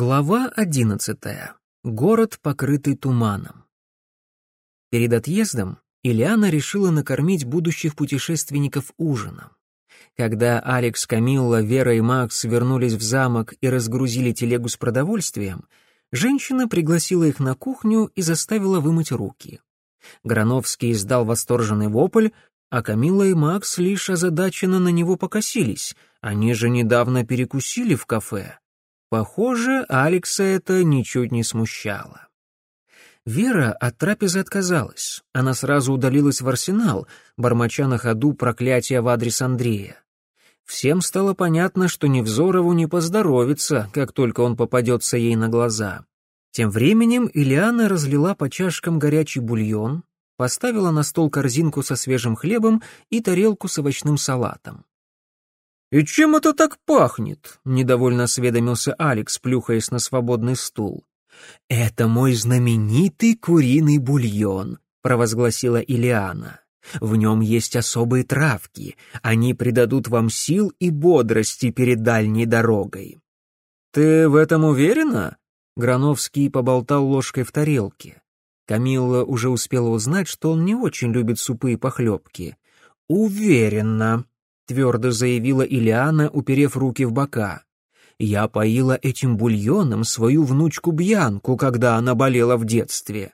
Глава одиннадцатая. Город, покрытый туманом. Перед отъездом Ильяна решила накормить будущих путешественников ужином. Когда Алекс, Камилла, Вера и Макс вернулись в замок и разгрузили телегу с продовольствием, женщина пригласила их на кухню и заставила вымыть руки. Грановский издал восторженный вопль, а Камилла и Макс лишь озадаченно на него покосились. Они же недавно перекусили в кафе. Похоже, Алекса это ничуть не смущало. Вера от трапезы отказалась. Она сразу удалилась в арсенал, бормоча на ходу проклятия в адрес Андрея. Всем стало понятно, что Невзорову не поздоровится, как только он попадется ей на глаза. Тем временем Ильяна разлила по чашкам горячий бульон, поставила на стол корзинку со свежим хлебом и тарелку с овощным салатом. «И чем это так пахнет?» — недовольно осведомился Алекс, плюхаясь на свободный стул. «Это мой знаменитый куриный бульон», — провозгласила Илиана. «В нем есть особые травки. Они придадут вам сил и бодрости перед дальней дорогой». «Ты в этом уверена?» Грановский поболтал ложкой в тарелке. Камилла уже успела узнать, что он не очень любит супы и похлебки. «Уверена», твердо заявила Илиана, уперев руки в бока. Я поила этим бульоном свою внучку Бьянку, когда она болела в детстве.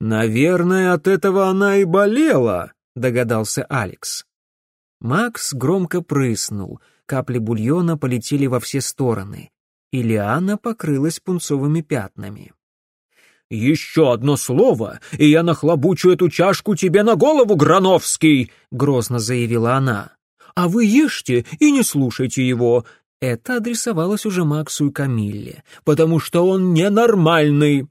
Наверное, от этого она и болела, догадался Алекс. Макс громко прыснул, капли бульона полетели во все стороны. Илиана покрылась пунцовыми пятнами. «Еще одно слово, и я нахлобучу эту чашку тебе на голову, Грановский!» — грозно заявила она а вы ешьте и не слушайте его». Это адресовалось уже Максу и Камилле. «Потому что он ненормальный».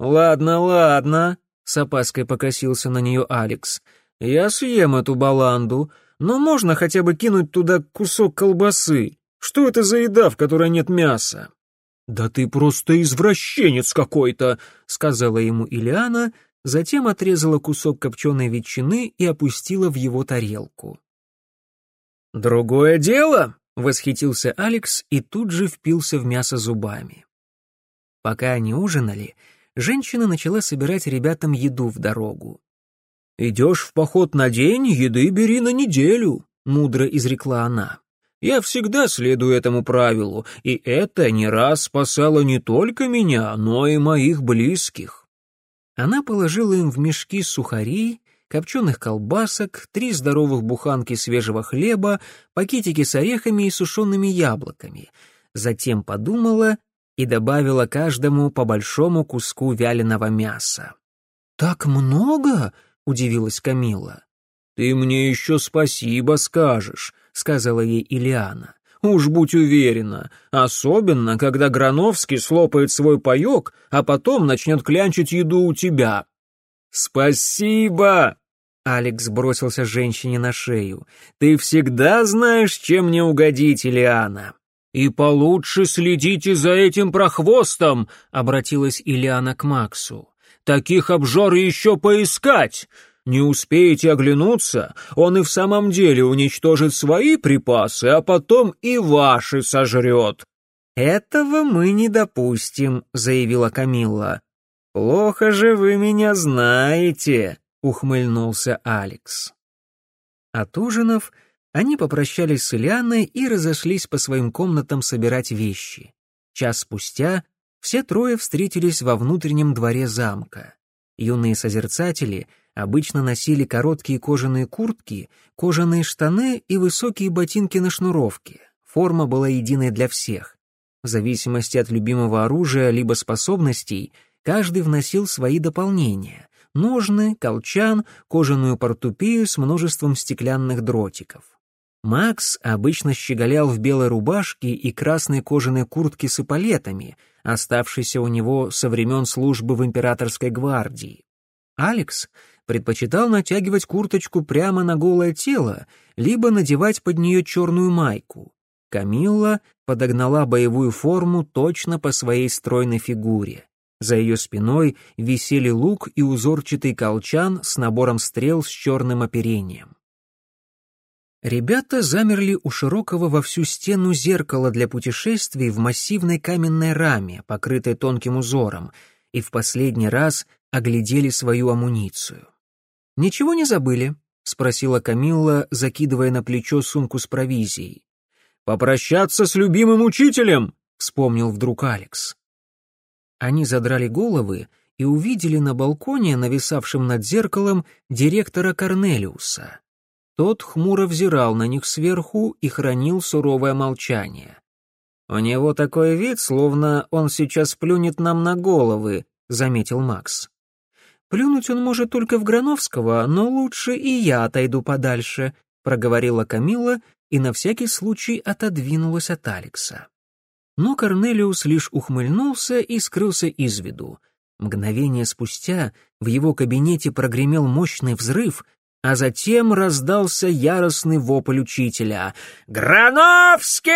«Ладно, ладно», — с опаской покосился на нее Алекс. «Я съем эту баланду, но можно хотя бы кинуть туда кусок колбасы. Что это за еда, в которой нет мяса?» «Да ты просто извращенец какой-то», — сказала ему Ильяна, затем отрезала кусок копченой ветчины и опустила в его тарелку. «Другое дело!» — восхитился Алекс и тут же впился в мясо зубами. Пока они ужинали, женщина начала собирать ребятам еду в дорогу. «Идешь в поход на день, еды бери на неделю», — мудро изрекла она. «Я всегда следую этому правилу, и это не раз спасало не только меня, но и моих близких». Она положила им в мешки сухарей копченых колбасок, три здоровых буханки свежего хлеба, пакетики с орехами и сушеными яблоками. Затем подумала и добавила каждому по большому куску вяленого мяса. «Так много?» — удивилась Камила. «Ты мне еще спасибо скажешь», — сказала ей Ильяна. «Уж будь уверена, особенно, когда Грановский слопает свой паек, а потом начнет клянчить еду у тебя». «Спасибо!» Алекс бросился женщине на шею. «Ты всегда знаешь, чем мне угодить, Ильяна!» «И получше следите за этим прохвостом!» — обратилась Ильяна к Максу. «Таких обжор еще поискать! Не успеете оглянуться, он и в самом деле уничтожит свои припасы, а потом и ваши сожрет!» «Этого мы не допустим», — заявила Камилла. «Плохо же вы меня знаете», — ухмыльнулся Алекс. От ужинов они попрощались с Ильяной и разошлись по своим комнатам собирать вещи. Час спустя все трое встретились во внутреннем дворе замка. Юные созерцатели обычно носили короткие кожаные куртки, кожаные штаны и высокие ботинки на шнуровке. Форма была единой для всех. В зависимости от любимого оружия либо способностей, каждый вносил свои дополнения ножны, колчан, кожаную портупею с множеством стеклянных дротиков. Макс обычно щеголял в белой рубашке и красной кожаной куртке с эполетами, оставшейся у него со времен службы в императорской гвардии. Алекс предпочитал натягивать курточку прямо на голое тело, либо надевать под нее черную майку. Камилла подогнала боевую форму точно по своей стройной фигуре. За ее спиной висели лук и узорчатый колчан с набором стрел с черным оперением. Ребята замерли у широкого во всю стену зеркала для путешествий в массивной каменной раме, покрытой тонким узором, и в последний раз оглядели свою амуницию. «Ничего не забыли?» — спросила Камилла, закидывая на плечо сумку с провизией. «Попрощаться с любимым учителем!» — вспомнил вдруг Алекс. Они задрали головы и увидели на балконе, нависавшем над зеркалом, директора Корнелиуса. Тот хмуро взирал на них сверху и хранил суровое молчание. «У него такой вид, словно он сейчас плюнет нам на головы», — заметил Макс. «Плюнуть он может только в Грановского, но лучше и я отойду подальше», — проговорила Камила и на всякий случай отодвинулась от Алекса. Но Корнелиус лишь ухмыльнулся и скрылся из виду. Мгновение спустя в его кабинете прогремел мощный взрыв, а затем раздался яростный вопль учителя. «Грановский!»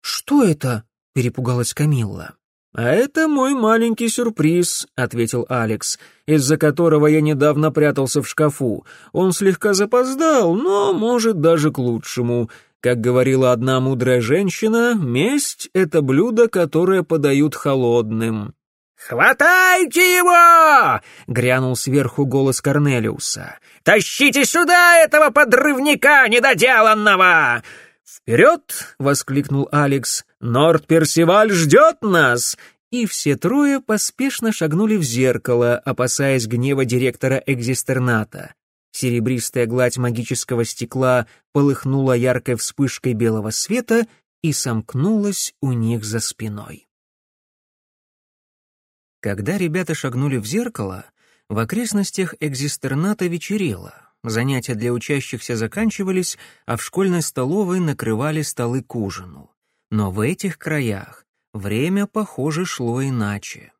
«Что это?» — перепугалась Камилла. «А это мой маленький сюрприз», — ответил Алекс, «из-за которого я недавно прятался в шкафу. Он слегка запоздал, но, может, даже к лучшему. Как говорила одна мудрая женщина, месть — это блюдо, которое подают холодным». «Хватайте его!» — грянул сверху голос Корнелиуса. «Тащите сюда этого подрывника недоделанного!» «Вперед!» — воскликнул Алекс. «Норд Персиваль ждет нас!» И все трое поспешно шагнули в зеркало, опасаясь гнева директора экзистерната. Серебристая гладь магического стекла полыхнула яркой вспышкой белого света и сомкнулась у них за спиной. Когда ребята шагнули в зеркало, в окрестностях экзистерната вечерело. Занятия для учащихся заканчивались, а в школьной столовой накрывали столы к ужину. Но в этих краях время, похоже, шло иначе.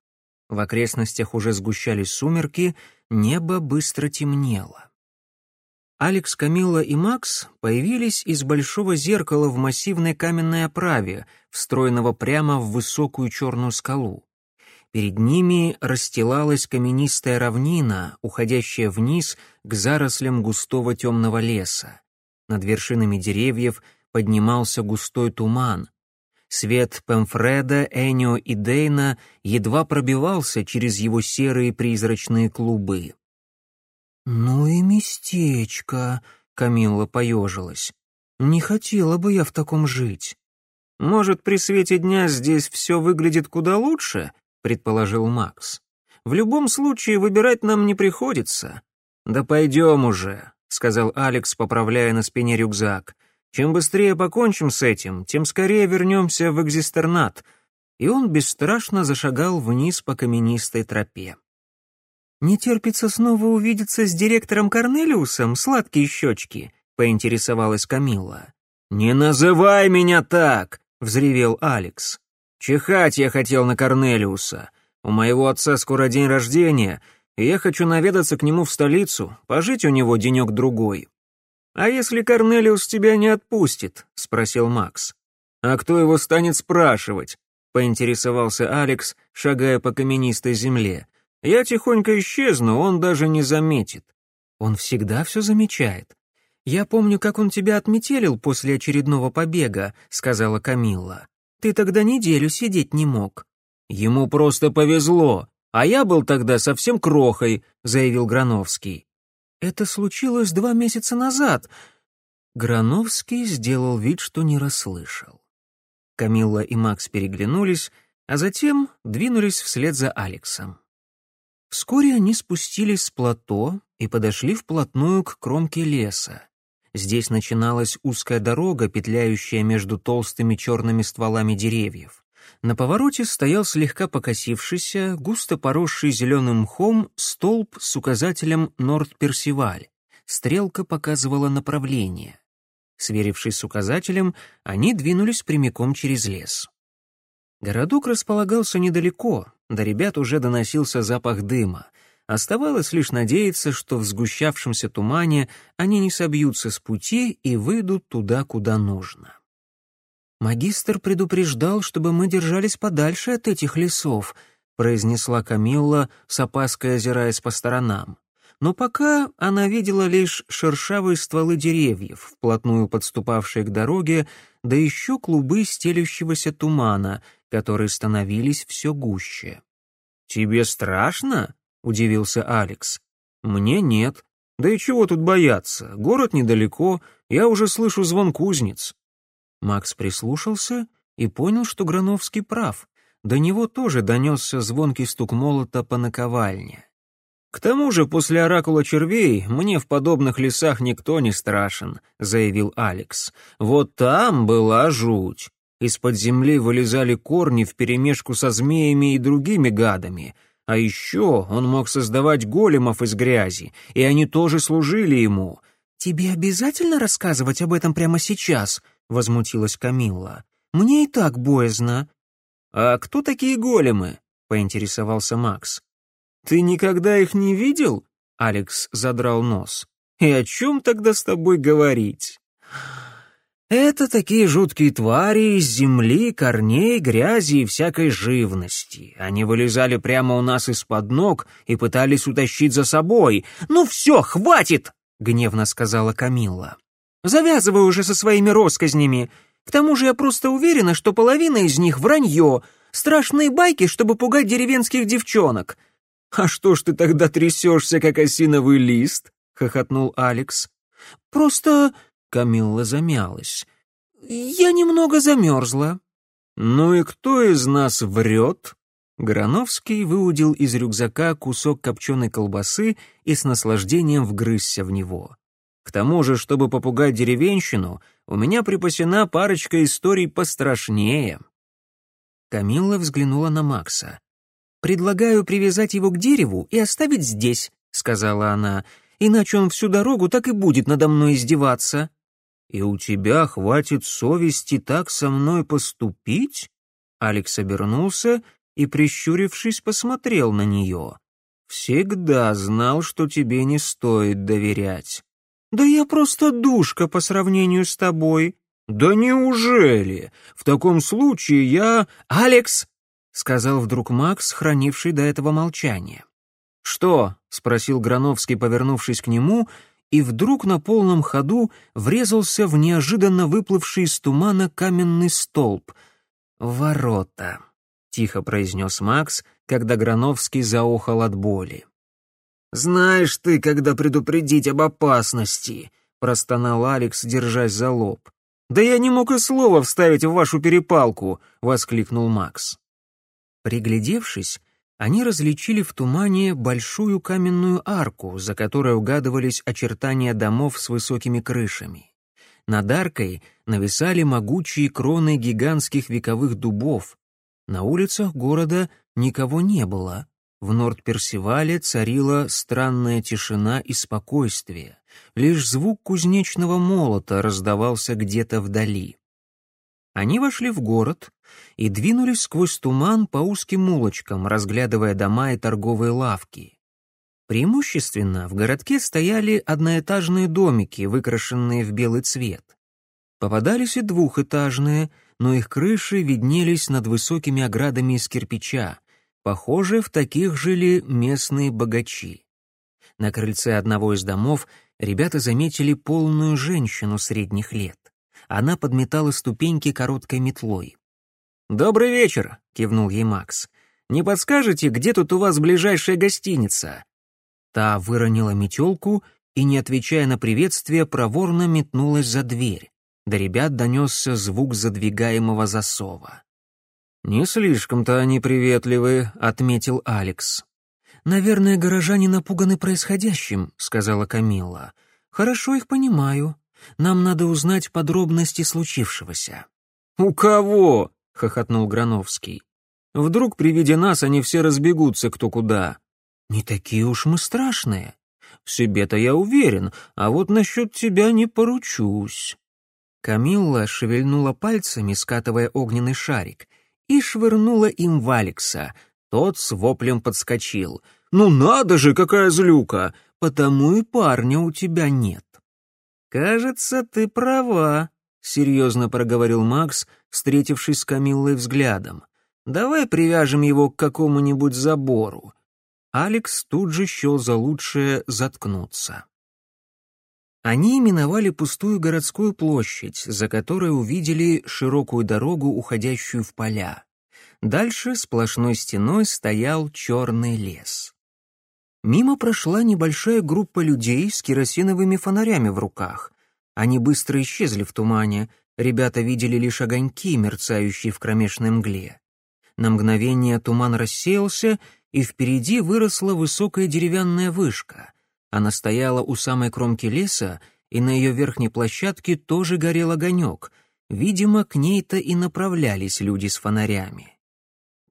В окрестностях уже сгущались сумерки, небо быстро темнело. Алекс, Камилла и Макс появились из большого зеркала в массивной каменной оправе, встроенного прямо в высокую черную скалу. Перед ними расстилалась каменистая равнина, уходящая вниз к зарослям густого темного леса. Над вершинами деревьев поднимался густой туман. Свет Пемфреда, Энио и Дейна едва пробивался через его серые призрачные клубы. «Ну и местечко», — Камилла поежилась. «Не хотела бы я в таком жить». «Может, при свете дня здесь все выглядит куда лучше?» предположил Макс. «В любом случае выбирать нам не приходится». «Да пойдем уже», — сказал Алекс, поправляя на спине рюкзак. «Чем быстрее покончим с этим, тем скорее вернемся в экзистернат». И он бесстрашно зашагал вниз по каменистой тропе. «Не терпится снова увидеться с директором Корнелиусом, сладкие щечки», — поинтересовалась Камилла. «Не называй меня так!» — взревел Алекс. Чихать я хотел на Корнелиуса. У моего отца скоро день рождения, и я хочу наведаться к нему в столицу, пожить у него денек-другой». «А если Корнелиус тебя не отпустит?» — спросил Макс. «А кто его станет спрашивать?» — поинтересовался Алекс, шагая по каменистой земле. «Я тихонько исчезну, он даже не заметит». «Он всегда все замечает. Я помню, как он тебя отметелил после очередного побега», — сказала Камилла. Ты тогда неделю сидеть не мог». «Ему просто повезло, а я был тогда совсем крохой», — заявил Грановский. «Это случилось два месяца назад». Грановский сделал вид, что не расслышал. Камилла и Макс переглянулись, а затем двинулись вслед за Алексом. Вскоре они спустились с плато и подошли вплотную к кромке леса. Здесь начиналась узкая дорога, петляющая между толстыми черными стволами деревьев. На повороте стоял слегка покосившийся, густо поросший зеленым мхом столб с указателем «Норд-Персиваль». Стрелка показывала направление. Сверившись с указателем, они двинулись прямиком через лес. Городок располагался недалеко, до ребят уже доносился запах дыма — Оставалось лишь надеяться, что в сгущавшемся тумане они не собьются с пути и выйдут туда, куда нужно. «Магистр предупреждал, чтобы мы держались подальше от этих лесов», произнесла Камилла, с опаской озираясь по сторонам. но пока она видела лишь шершавые стволы деревьев, вплотную подступавшие к дороге, да еще клубы стелющегося тумана, которые становились все гуще. «Тебе страшно?» — удивился Алекс. «Мне нет. Да и чего тут бояться? Город недалеко, я уже слышу звон кузнец». Макс прислушался и понял, что Грановский прав. До него тоже донесся звонкий стук молота по наковальне. «К тому же после оракула червей мне в подобных лесах никто не страшен», — заявил Алекс. «Вот там была жуть. Из-под земли вылезали корни вперемешку со змеями и другими гадами. А еще он мог создавать големов из грязи, и они тоже служили ему». «Тебе обязательно рассказывать об этом прямо сейчас?» — возмутилась Камилла. «Мне и так боязно». «А кто такие големы?» — поинтересовался Макс. «Ты никогда их не видел?» — Алекс задрал нос. «И о чем тогда с тобой говорить?» «Это такие жуткие твари из земли, корней, грязи и всякой живности. Они вылезали прямо у нас из-под ног и пытались утащить за собой. Ну все, хватит!» — гневно сказала Камилла. «Завязывай уже со своими россказнями. К тому же я просто уверена, что половина из них вранье, страшные байки, чтобы пугать деревенских девчонок». «А что ж ты тогда трясешься, как осиновый лист?» — хохотнул Алекс. «Просто...» — Камилла замялась. «Я немного замерзла». «Ну и кто из нас врет?» Грановский выудил из рюкзака кусок копченой колбасы и с наслаждением вгрызся в него. К тому же, чтобы попугать деревенщину, у меня припасена парочка историй пострашнее». Камилла взглянула на Макса. «Предлагаю привязать его к дереву и оставить здесь», — сказала она, «иначе он всю дорогу так и будет надо мной издеваться». «И у тебя хватит совести так со мной поступить?» Алекс обернулся и, прищурившись, посмотрел на нее. «Всегда знал, что тебе не стоит доверять». «Да я просто душка по сравнению с тобой». «Да неужели? В таком случае я...» «Алекс!» — сказал вдруг Макс, хранивший до этого молчание. «Что?» — спросил Грановский, повернувшись к нему, и вдруг на полном ходу врезался в неожиданно выплывший из тумана каменный столб. «Ворота», — тихо произнес Макс, когда Грановский заохал от боли. «Знаешь ты, когда предупредить об опасности», — простонал Алекс, держась за лоб. «Да я не мог и слова вставить в вашу перепалку», — воскликнул Макс. Приглядевшись, они различили в тумане большую каменную арку, за которой угадывались очертания домов с высокими крышами. Над аркой нависали могучие кроны гигантских вековых дубов. На улицах города никого не было — в Норд-Персивале царила странная тишина и спокойствие. Лишь звук кузнечного молота раздавался где-то вдали. Они вошли в город и двинулись сквозь туман по узким улочкам, разглядывая дома и торговые лавки. Преимущественно в городке стояли одноэтажные домики, выкрашенные в белый цвет. Попадались и двухэтажные, но их крыши виднелись над высокими оградами из кирпича, Похоже, в таких жили местные богачи. На крыльце одного из домов ребята заметили полную женщину средних лет. Она подметала ступеньки короткой метлой. «Добрый вечер», — кивнул ей Макс. «Не подскажете, где тут у вас ближайшая гостиница?» Та выронила метелку и, не отвечая на приветствие, проворно метнулась за дверь. До ребят донесся звук задвигаемого засова. «Не слишком-то они приветливы», — отметил Алекс. «Наверное, горожане напуганы происходящим», — сказала Камилла. «Хорошо их понимаю. Нам надо узнать подробности случившегося». «У кого?» — хохотнул Грановский. «Вдруг при виде нас они все разбегутся кто куда». «Не такие уж мы страшные. В себе-то я уверен, а вот насчет тебя не поручусь». Камилла шевельнула пальцами, скатывая огненный шарик — и швырнула им в Алекса. Тот с воплем подскочил. «Ну надо же, какая злюка! Потому и парня у тебя нет». «Кажется, ты права», — серьезно проговорил Макс, встретившись с Камиллой взглядом. «Давай привяжем его к какому-нибудь забору». Алекс тут же счел за лучшее заткнуться. Они именовали пустую городскую площадь, за которой увидели широкую дорогу, уходящую в поля. Дальше сплошной стеной стоял черный лес. Мимо прошла небольшая группа людей с керосиновыми фонарями в руках. Они быстро исчезли в тумане, ребята видели лишь огоньки, мерцающие в кромешной мгле. На мгновение туман рассеялся, и впереди выросла высокая деревянная вышка. Она стояла у самой кромки леса, и на ее верхней площадке тоже горел огонек. Видимо, к ней-то и направлялись люди с фонарями.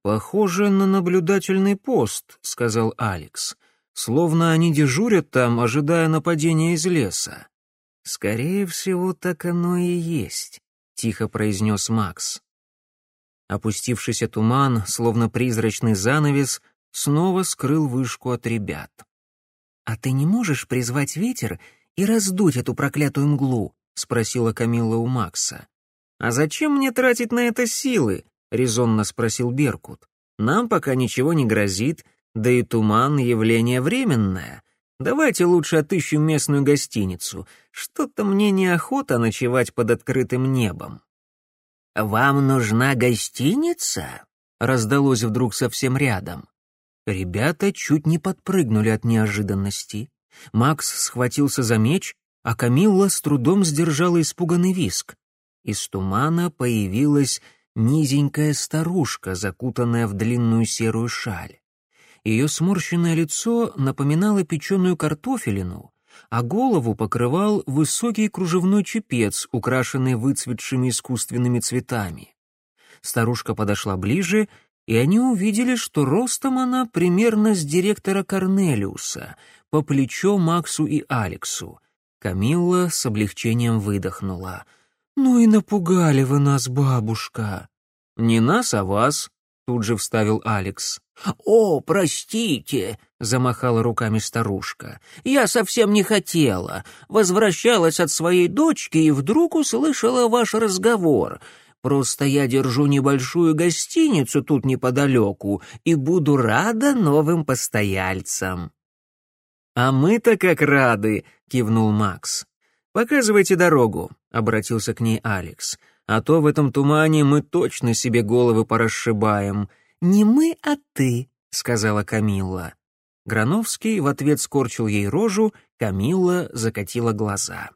«Похоже на наблюдательный пост», — сказал Алекс. «Словно они дежурят там, ожидая нападения из леса». «Скорее всего, так оно и есть», — тихо произнес Макс. Опустившийся туман, словно призрачный занавес, снова скрыл вышку от ребят. «А ты не можешь призвать ветер и раздуть эту проклятую мглу?» — спросила Камилла у Макса. «А зачем мне тратить на это силы?» — резонно спросил Беркут. «Нам пока ничего не грозит, да и туман — явление временное. Давайте лучше отыщем местную гостиницу. Что-то мне неохота ночевать под открытым небом». «Вам нужна гостиница?» — раздалось вдруг совсем рядом. Ребята чуть не подпрыгнули от неожиданности. Макс схватился за меч, а Камилла с трудом сдержала испуганный виск. Из тумана появилась низенькая старушка, закутанная в длинную серую шаль. Ее сморщенное лицо напоминало печеную картофелину, а голову покрывал высокий кружевной чепец, украшенный выцветшими искусственными цветами. Старушка подошла ближе, и они увидели, что ростом она примерно с директора Корнелиуса, по плечо Максу и Алексу. Камилла с облегчением выдохнула — «Ну и напугали вы нас, бабушка». «Не нас, а вас», — тут же вставил Алекс. «О, простите», — замахала руками старушка. «Я совсем не хотела. Возвращалась от своей дочки и вдруг услышала ваш разговор. Просто я держу небольшую гостиницу тут неподалеку и буду рада новым постояльцам». «А мы-то как рады», — кивнул Макс. «Показывайте дорогу», — обратился к ней Алекс. «А то в этом тумане мы точно себе головы порасшибаем». «Не мы, а ты», — сказала Камилла. Грановский в ответ скорчил ей рожу, Камилла закатила глаза.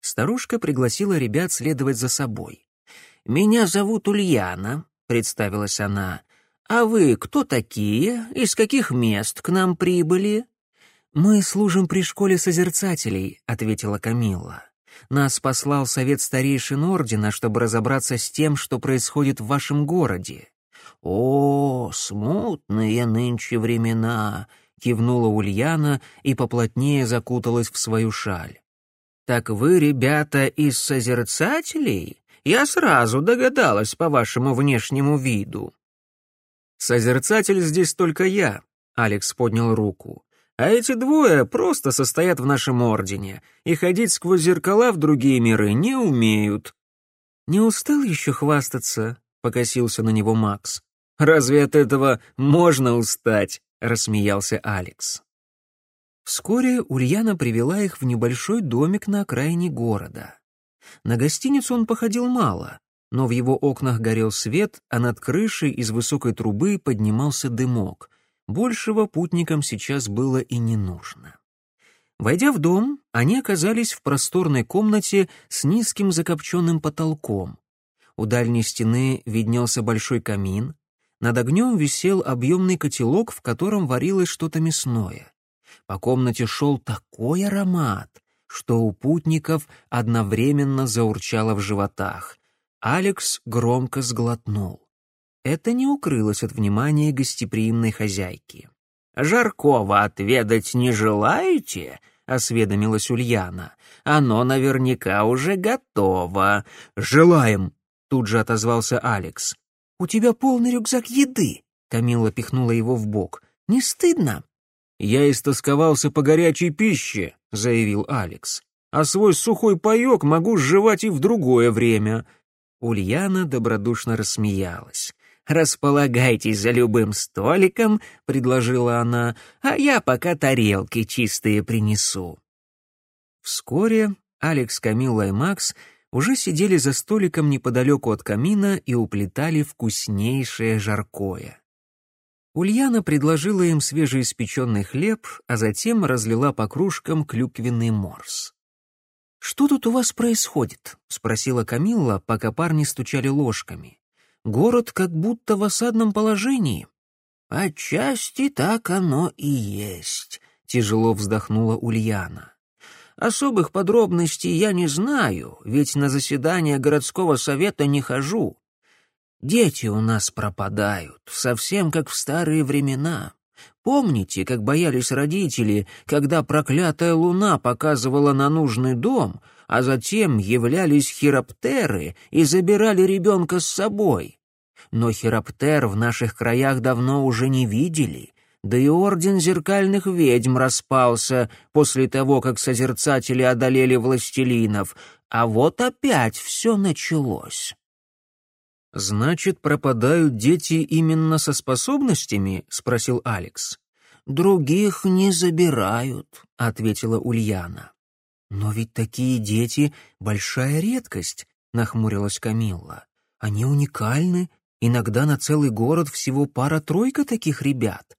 Старушка пригласила ребят следовать за собой. «Меня зовут Ульяна», — представилась она. «А вы кто такие? Из каких мест к нам прибыли?» «Мы служим при школе созерцателей», — ответила Камилла. «Нас послал совет старейшин ордена, чтобы разобраться с тем, что происходит в вашем городе». «О, смутные нынче времена», — кивнула Ульяна и поплотнее закуталась в свою шаль. «Так вы, ребята, из созерцателей? Я сразу догадалась по вашему внешнему виду». «Созерцатель здесь только я», — Алекс поднял руку. А эти двое просто состоят в нашем ордене и ходить сквозь зеркала в другие миры не умеют». «Не устал еще хвастаться?» — покосился на него Макс. «Разве от этого можно устать?» — рассмеялся Алекс. Вскоре Ульяна привела их в небольшой домик на окраине города. На гостиницу он походил мало, но в его окнах горел свет, а над крышей из высокой трубы поднимался дымок — Большего путникам сейчас было и не нужно. Войдя в дом, они оказались в просторной комнате с низким закопченным потолком. У дальней стены виднелся большой камин, над огнем висел объемный котелок, в котором варилось что-то мясное. По комнате шел такой аромат, что у путников одновременно заурчало в животах. Алекс громко сглотнул. Это не укрылось от внимания гостеприимной хозяйки. «Жаркого отведать не желаете?» — осведомилась Ульяна. «Оно наверняка уже готово». «Желаем!» — тут же отозвался Алекс. «У тебя полный рюкзак еды!» — Камилла пихнула его в бок. «Не стыдно?» «Я истосковался по горячей пище», — заявил Алекс. «А свой сухой паек могу сживать и в другое время». Ульяна добродушно рассмеялась. «Располагайтесь за любым столиком», — предложила она, «а я пока тарелки чистые принесу». Вскоре Алекс, Камилла и Макс уже сидели за столиком неподалеку от камина и уплетали вкуснейшее жаркое. Ульяна предложила им свежеиспеченный хлеб, а затем разлила по кружкам клюквенный морс. «Что тут у вас происходит?» — спросила Камилла, пока парни стучали ложками. «Город как будто в осадном положении». «Отчасти так оно и есть», — тяжело вздохнула Ульяна. «Особых подробностей я не знаю, ведь на заседание городского совета не хожу. Дети у нас пропадают, совсем как в старые времена. Помните, как боялись родители, когда проклятая луна показывала на нужный дом, а затем являлись хироптеры и забирали ребенка с собой? Но хироптер в наших краях давно уже не видели, да и орден зеркальных ведьм распался после того, как созерцатели одолели властелинов, а вот опять все началось. «Значит, пропадают дети именно со способностями?» — спросил Алекс. «Других не забирают», — ответила Ульяна. «Но ведь такие дети — большая редкость», — нахмурилась Камилла. «Они уникальны, иногда на целый город всего пара-тройка таких ребят».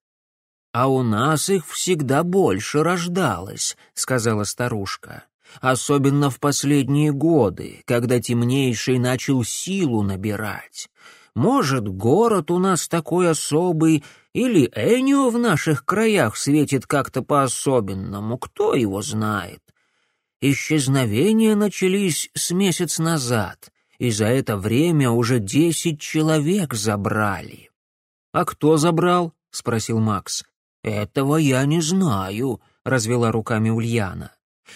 «А у нас их всегда больше рождалось», — сказала старушка особенно в последние годы, когда темнейший начал силу набирать. Может, город у нас такой особый, или Энио в наших краях светит как-то по-особенному, кто его знает. Исчезновения начались с месяц назад, и за это время уже десять человек забрали. «А кто забрал?» — спросил Макс. «Этого я не знаю», — развела руками Ульяна.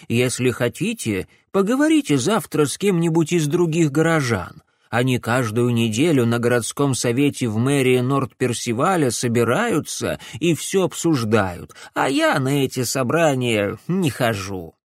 Если хотите, поговорите завтра с кем-нибудь из других горожан. Они каждую неделю на городском совете в мэрии Норд-Персиваля собираются и все обсуждают, а я на эти собрания не хожу».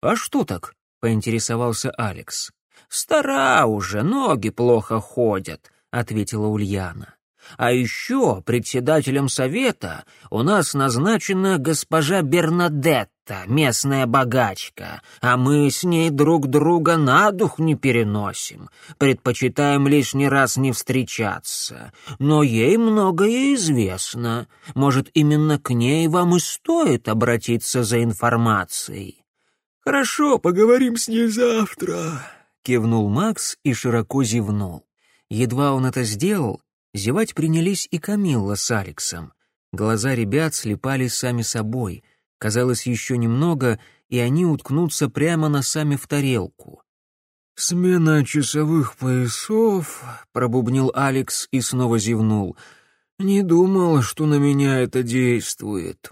«А что так?» — поинтересовался Алекс. «Стара уже, ноги плохо ходят», — ответила Ульяна. А еще председателем совета у нас назначена госпожа Бернадетта, местная богачка, а мы с ней друг друга на дух не переносим, предпочитаем лишний раз не встречаться. Но ей многое известно. Может, именно к ней вам и стоит обратиться за информацией. «Хорошо, поговорим с ней завтра», — кивнул Макс и широко зевнул. Едва он это сделал, Зевать принялись и Камилла с Алексом. Глаза ребят слепались сами собой. Казалось, еще немного, и они уткнутся прямо носами в тарелку. «Смена часовых поясов», — пробубнил Алекс и снова зевнул. «Не думал, что на меня это действует».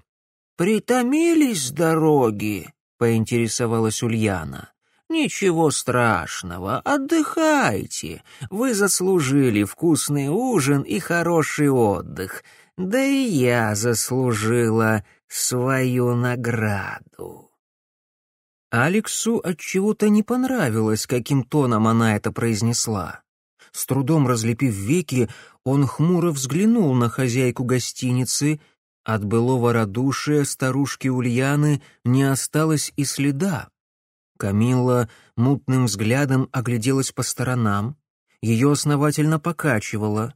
«Притомились дороги?» — поинтересовалась Ульяна. «Ничего страшного, отдыхайте. Вы заслужили вкусный ужин и хороший отдых. Да и я заслужила свою награду». Алексу отчего-то не понравилось, каким тоном она это произнесла. С трудом разлепив веки, он хмуро взглянул на хозяйку гостиницы. От былого радушия старушки Ульяны не осталось и следа. Камилла мутным взглядом огляделась по сторонам, ее основательно покачивало.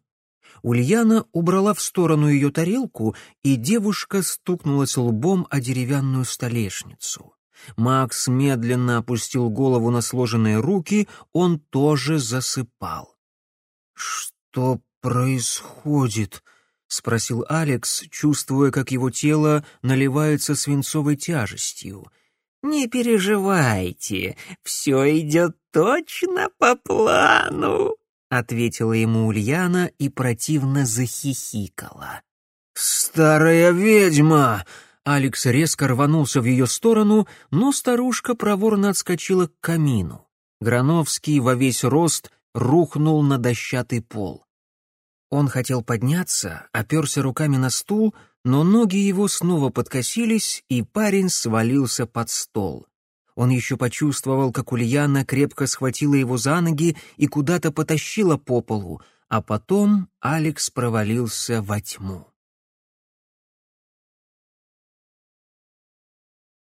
Ульяна убрала в сторону ее тарелку, и девушка стукнулась лбом о деревянную столешницу. Макс медленно опустил голову на сложенные руки, он тоже засыпал. «Что происходит?» — спросил Алекс, чувствуя, как его тело наливается свинцовой тяжестью. «Не переживайте, все идет точно по плану», — ответила ему Ульяна и противно захихикала. «Старая ведьма!» Алекс резко рванулся в ее сторону, но старушка проворно отскочила к камину. Грановский во весь рост рухнул на дощатый пол. Он хотел подняться, оперся руками на стул, но ноги его снова подкосились, и парень свалился под стол. Он еще почувствовал, как Ульяна крепко схватила его за ноги и куда-то потащила по полу, а потом Алекс провалился во тьму.